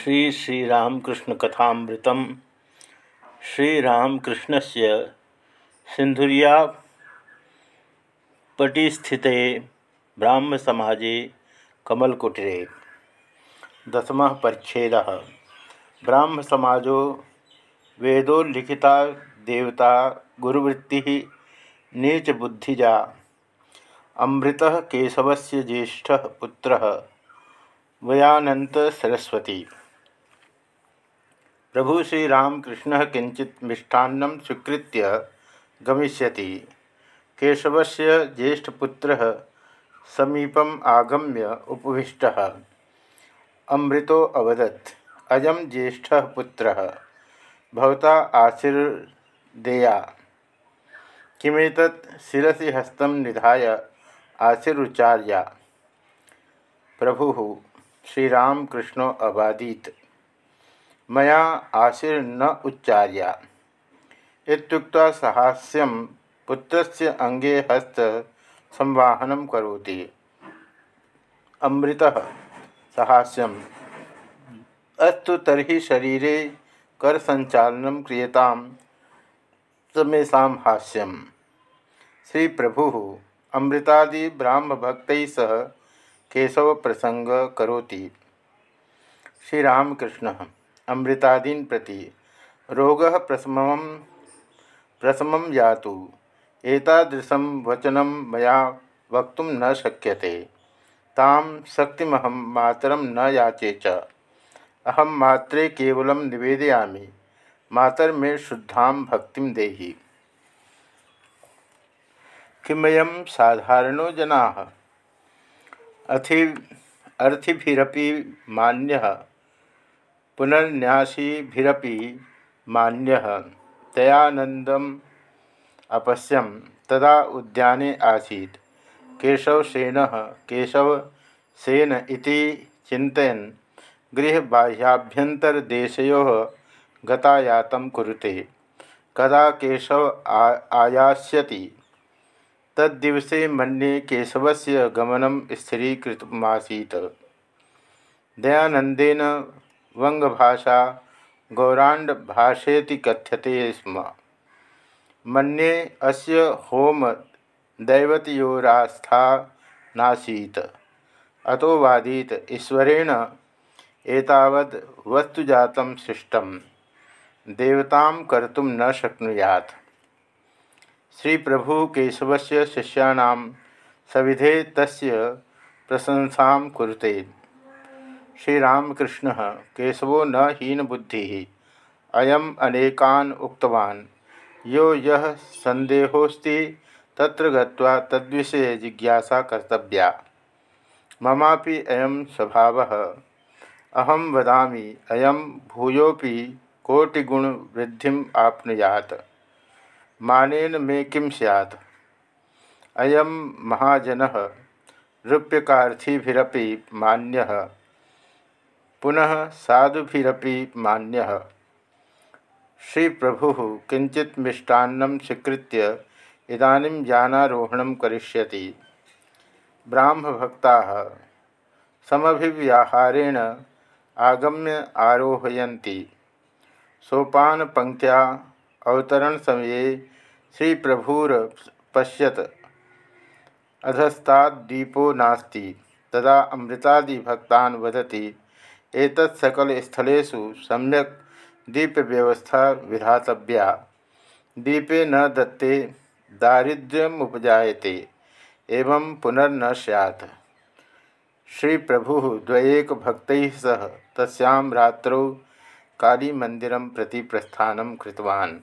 श्री श्रीरामकृष्ण कथामृतम। श्रीरामकृष्ण से सिंधुरिया पटिस्थिते ब्राह्म समाजे कमलकुटीरे। दसम परिच्छेद। ब्राह्म समाजो वेदोल्लिखिता देवता गुरुवृत्ति नीच बुद्धिजा। अमृत केशवस्य ज्येष्ठ पुत्र। वयानंत सरस्वती। प्रभु श्रीरामकृष्ण किंचित मिष्टान्न स्वीकृत गमिष्यति। केशवस्य ज्येष्ठपुत्रः समीपम आगम्य उपविष्टः। अमृतो अवदत्। अयम ज्येष्ठः पुत्रः। भवता आशीर्देया। किमेतत् शिरसि हस्तं निधाय आशीर्चार्या प्रभु श्रीरामकृष्ण अबादीत मया आशीर न उच्चार्या। इत्युक्त्वा सहास्यं पुत्रस्य अंगे हस्त संवाहन करोति। अमृत सहास्यम। अस्तु तरी शरीरे कर संचालन क्रियताम समेशा हास्यम। श्री प्रभु अमृतादि ब्राह्म भक्त सह केशव प्रसंग करोति। श्रीरामकृष्ण। अमृतादीन प्रति। रोग प्रशम प्रशम यातु। एतादृशं वचनं मया वक्त न शक्यते। ताम शक्तिमहं मातरं न याचे च। अहम मात्रे केवलं निवेदयामि। मातर मे शुद्धा भक्ति देहि। किमयं साधारणो जनाः? अथि अर्थिभिरपि मान्यः। पुनर्न्यासीभिरपि मान्यः। दयानन्दम् अपश्यम तदा उद्याने आसीत्। केशवसेनः केशवसेन चिन्तयन् गृहबाह्याभ्यन्तरदेशयोः गतायातं कुरुते। कदा केशव आ, आयास्यति? तद्दिवसे मन्ये केशवस्य गमनं स्थिरीकृतमासीत्। दयानन्देन वङ्गभाषा गौराण्डभाषेति कथ्यते स्म। मन्ये अस्य होम दैवतयोरास्था नासीत्। अतो वादीत ईश्वरेण एतावद् वस्तुजातं सृष्टं। देवतां कर्तुं न शक्नुयात्। श्री प्रभु केशव से शिष्याणां सविधे तस्य प्रशंसा कुरुते। श्रीरामकृष्ण केशवो न हीनबुद्धि। अयम अनेकान उक्तवान। यो यह संदेहोस्ति तत्र गत्वा तद्विषये जिज्ञासा कर्तव्या। ममापि अयम स्वभाव। अहम वदामि अयम भूयोपि कोटिगुण वृद्धि आपनुयात। मानेन मे किं सैत् अयम महाजन, रूप्यकार्थीभिरपि मान्यः। पुनः साधुभिरपि मान्यः। श्री प्रभु किंचित मिष्टान्नं स्वीकृत्य इदानीं यानारोहणं करिष्यति। ब्राह्मभक्ताः समभिव्याहारेण आगम्य आरोहयन्ति। सोपानपङ्क्त्या अवतरण समये श्री प्रभुर पश्यत अधस्तादीपो नास्ति। तदा अमृतादि भक्तान वदति एतत् सकल स्थलेषु सम्यक दीप व्यवस्था विधातव्या। दीपे न दत्ते, दारिद्र्यम उपजायते, एवं पुनर्न सैत श्री प्रभु द्वैक भक्त सह तस्यां रात्रौ कालीमंदिरं प्रति प्रस्थान कृतवान्।